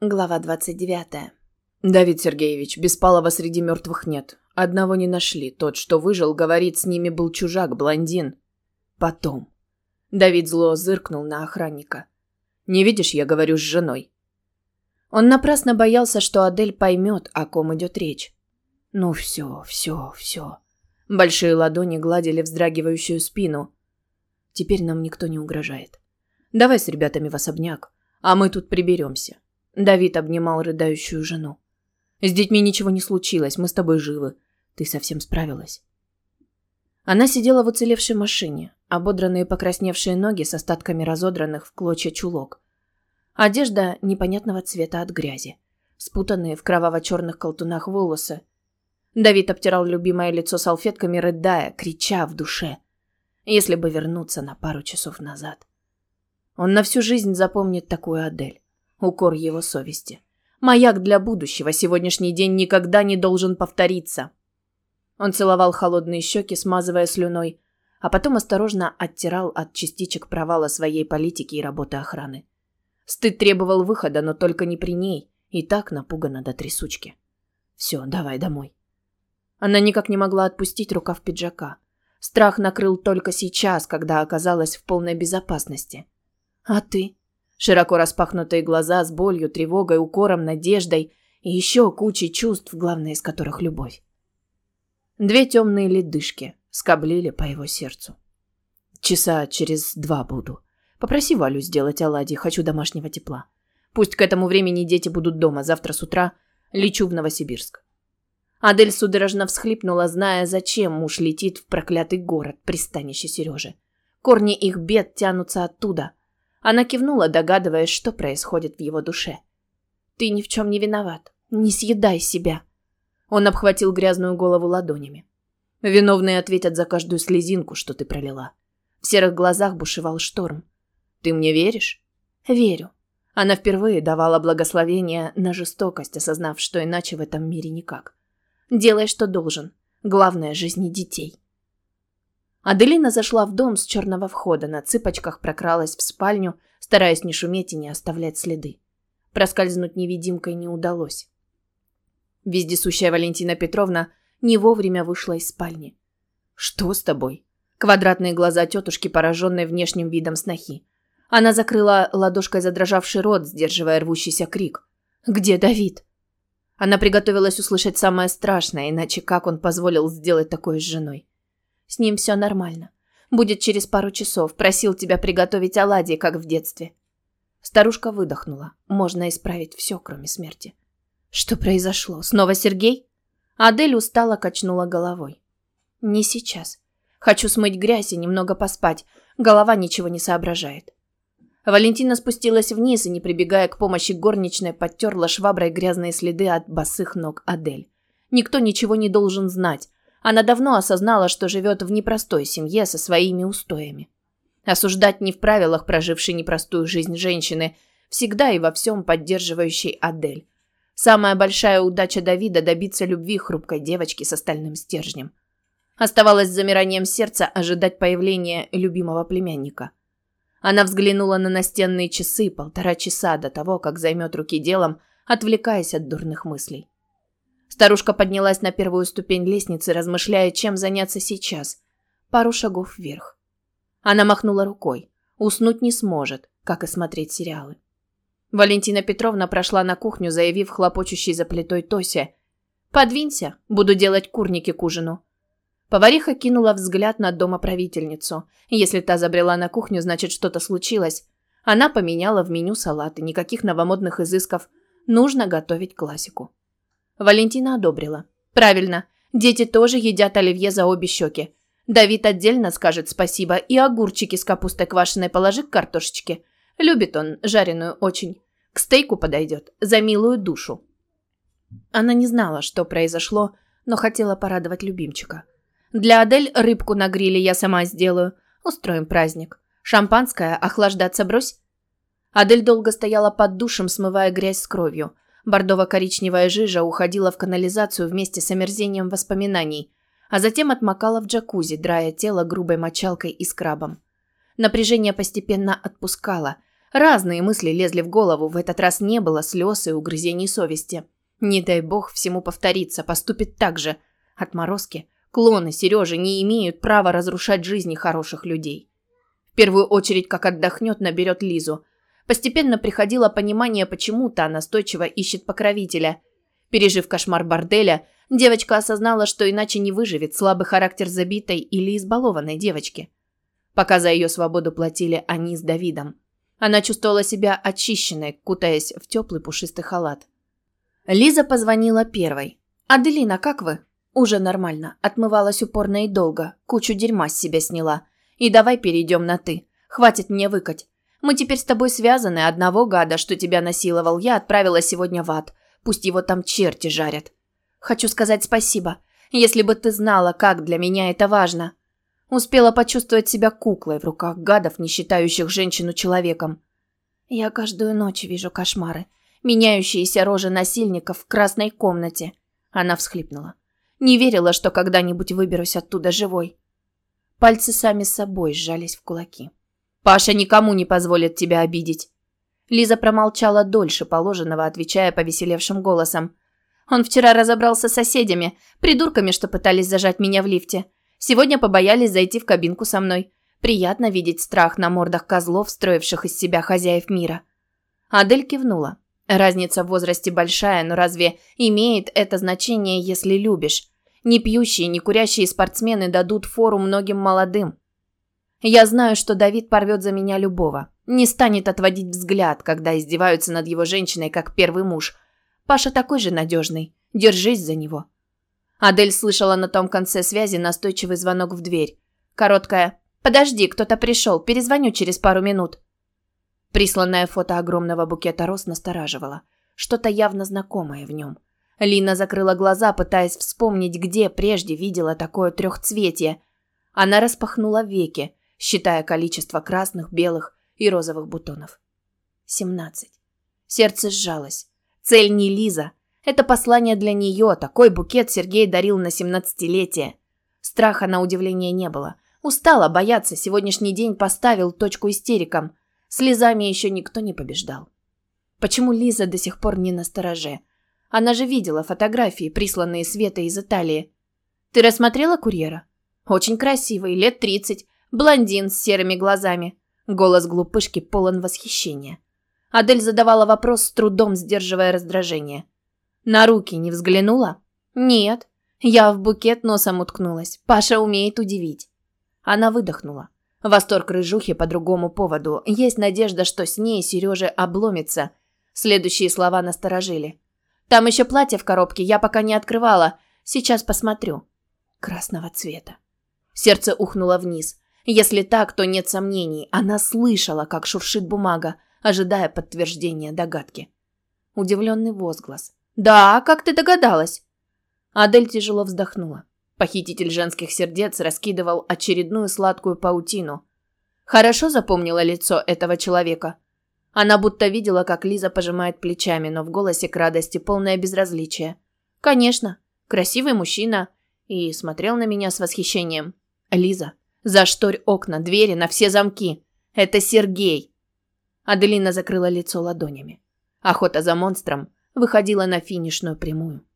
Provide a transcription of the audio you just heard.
Глава 29. «Давид Сергеевич, Беспалова среди мертвых нет. Одного не нашли. Тот, что выжил, говорит, с ними был чужак, блондин. Потом». Давид зло зыркнул на охранника. «Не видишь, я говорю с женой». Он напрасно боялся, что Адель поймет, о ком идет речь. «Ну все, все, все». Большие ладони гладили вздрагивающую спину. «Теперь нам никто не угрожает. Давай с ребятами в особняк, а мы тут приберемся». Давид обнимал рыдающую жену. «С детьми ничего не случилось, мы с тобой живы. Ты совсем справилась». Она сидела в уцелевшей машине, ободранные покрасневшие ноги с остатками разодранных в клочья чулок. Одежда непонятного цвета от грязи, спутанные в кроваво-черных колтунах волосы. Давид обтирал любимое лицо салфетками, рыдая, крича в душе. Если бы вернуться на пару часов назад. Он на всю жизнь запомнит такую Адель. Укор его совести. Маяк для будущего. Сегодняшний день никогда не должен повториться. Он целовал холодные щеки, смазывая слюной, а потом осторожно оттирал от частичек провала своей политики и работы охраны. Стыд требовал выхода, но только не при ней, и так напугана до трясучки. «Все, давай домой». Она никак не могла отпустить рукав пиджака. Страх накрыл только сейчас, когда оказалась в полной безопасности. «А ты?» Широко распахнутые глаза с болью, тревогой, укором, надеждой и еще кучей чувств, главное из которых любовь. Две темные ледышки скоблили по его сердцу. Часа через два буду. Попроси Валю сделать оладьи, хочу домашнего тепла. Пусть к этому времени дети будут дома, завтра с утра лечу в Новосибирск. Адель судорожно всхлипнула, зная, зачем муж летит в проклятый город, пристанище Сережи. Корни их бед тянутся оттуда, она кивнула, догадываясь, что происходит в его душе. «Ты ни в чем не виноват. Не съедай себя». Он обхватил грязную голову ладонями. «Виновные ответят за каждую слезинку, что ты пролила». В серых глазах бушевал шторм. «Ты мне веришь?» «Верю». Она впервые давала благословение на жестокость, осознав, что иначе в этом мире никак. «Делай, что должен. Главное – жизни детей». Аделина зашла в дом с черного входа, на цыпочках прокралась в спальню, стараясь не шуметь и не оставлять следы. Проскользнуть невидимкой не удалось. Вездесущая Валентина Петровна не вовремя вышла из спальни. «Что с тобой?» Квадратные глаза тетушки, пораженные внешним видом снохи. Она закрыла ладошкой задрожавший рот, сдерживая рвущийся крик. «Где Давид?» Она приготовилась услышать самое страшное, иначе как он позволил сделать такое с женой? С ним все нормально. Будет через пару часов. Просил тебя приготовить оладьи, как в детстве. Старушка выдохнула. Можно исправить все, кроме смерти. Что произошло? Снова Сергей? Адель устало качнула головой. Не сейчас. Хочу смыть грязь и немного поспать. Голова ничего не соображает. Валентина спустилась вниз и, не прибегая к помощи горничной, подтерла шваброй грязные следы от босых ног Адель. Никто ничего не должен знать. Она давно осознала, что живет в непростой семье со своими устоями. Осуждать не в правилах прожившей непростую жизнь женщины, всегда и во всем поддерживающей Адель. Самая большая удача Давида добиться любви хрупкой девочки с остальным стержнем. Оставалось с замиранием сердца ожидать появления любимого племянника. Она взглянула на настенные часы полтора часа до того, как займет руки делом, отвлекаясь от дурных мыслей. Старушка поднялась на первую ступень лестницы, размышляя, чем заняться сейчас. Пару шагов вверх. Она махнула рукой. Уснуть не сможет, как и смотреть сериалы. Валентина Петровна прошла на кухню, заявив хлопочущей за плитой Тосе. «Подвинься, буду делать курники к ужину». Повариха кинула взгляд на домоправительницу. Если та забрела на кухню, значит, что-то случилось. Она поменяла в меню салаты, никаких новомодных изысков. Нужно готовить классику. Валентина одобрила. Правильно. Дети тоже едят оливье за обе щеки. Давид отдельно скажет спасибо и огурчики с капустой квашеной положи к картошечке. Любит он жареную очень. К стейку подойдет. За милую душу. Она не знала, что произошло, но хотела порадовать любимчика. Для Адель рыбку на гриле я сама сделаю. Устроим праздник. Шампанское охлаждаться брось. Адель долго стояла под душем, смывая грязь с кровью. Бордово-коричневая жижа уходила в канализацию вместе с омерзением воспоминаний, а затем отмокала в джакузи, драя тело грубой мочалкой и скрабом. Напряжение постепенно отпускало. Разные мысли лезли в голову, в этот раз не было слез и угрызений совести. Не дай бог всему повториться, поступит так же. Отморозки, клоны Сережи не имеют права разрушать жизни хороших людей. В первую очередь, как отдохнет, наберет Лизу. Постепенно приходило понимание, почему та настойчиво ищет покровителя. Пережив кошмар борделя, девочка осознала, что иначе не выживет слабый характер забитой или избалованной девочки. Пока за ее свободу платили они с Давидом. Она чувствовала себя очищенной, кутаясь в теплый пушистый халат. Лиза позвонила первой. «Аделина, как вы?» «Уже нормально. Отмывалась упорно и долго. Кучу дерьма с себя сняла. И давай перейдем на «ты». Хватит мне выкать. Мы теперь с тобой связаны. Одного гада, что тебя насиловал, я отправила сегодня в ад. Пусть его там черти жарят. Хочу сказать спасибо. Если бы ты знала, как для меня это важно. Успела почувствовать себя куклой в руках гадов, не считающих женщину человеком. Я каждую ночь вижу кошмары. Меняющиеся рожи насильников в красной комнате. Она всхлипнула. Не верила, что когда-нибудь выберусь оттуда живой. Пальцы сами собой сжались в кулаки. «Паша никому не позволит тебя обидеть». Лиза промолчала дольше положенного, отвечая повеселевшим голосом. «Он вчера разобрался с соседями, придурками, что пытались зажать меня в лифте. Сегодня побоялись зайти в кабинку со мной. Приятно видеть страх на мордах козлов, строивших из себя хозяев мира. Адель кивнула. Разница в возрасте большая, но разве имеет это значение, если любишь? Не пьющие, не курящие спортсмены дадут фору многим молодым. Я знаю, что Давид порвет за меня любого. Не станет отводить взгляд, когда издеваются над его женщиной, как первый муж. Паша такой же надежный. Держись за него. Адель слышала на том конце связи настойчивый звонок в дверь. Короткая «Подожди, кто-то пришел, перезвоню через пару минут». Присланное фото огромного букета роз настораживало. Что-то явно знакомое в нем. Лина закрыла глаза, пытаясь вспомнить, где прежде видела такое трехцветие. Она распахнула веки, считая количество красных, белых и розовых бутонов. Семнадцать. Сердце сжалось. Цель не Лиза, это послание для нее, такой букет Сергей дарил на семнадцатилетие. Страха на удивление не было. Устала бояться, сегодняшний день поставил точку истерикам. Слезами еще никто не побеждал. Почему Лиза до сих пор не на стороже? Она же видела фотографии, присланные Светой из Италии. Ты рассмотрела курьера? Очень красивый, лет тридцать, блондин с серыми глазами. Голос глупышки полон восхищения. Адель задавала вопрос с трудом, сдерживая раздражение. На руки не взглянула? Нет. Я в букет носом уткнулась. Паша умеет удивить. Она выдохнула. Восторг рыжухи по другому поводу. Есть надежда, что с ней Сереже обломится. Следующие слова насторожили. Там еще платье в коробке, я пока не открывала. Сейчас посмотрю. Красного цвета. Сердце ухнуло вниз. Если так, то нет сомнений. Она слышала, как шуршит бумага, ожидая подтверждения догадки. Удивленный возглас. «Да, как ты догадалась?» Адель тяжело вздохнула. Похититель женских сердец раскидывал очередную сладкую паутину. Хорошо запомнила лицо этого человека. Она будто видела, как Лиза пожимает плечами, но в голосе к радости полное безразличие. «Конечно, красивый мужчина». И смотрел на меня с восхищением. «Лиза, зашторь окна, двери на все замки. Это Сергей». Аделина закрыла лицо ладонями. Охота за монстром выходила на финишную прямую.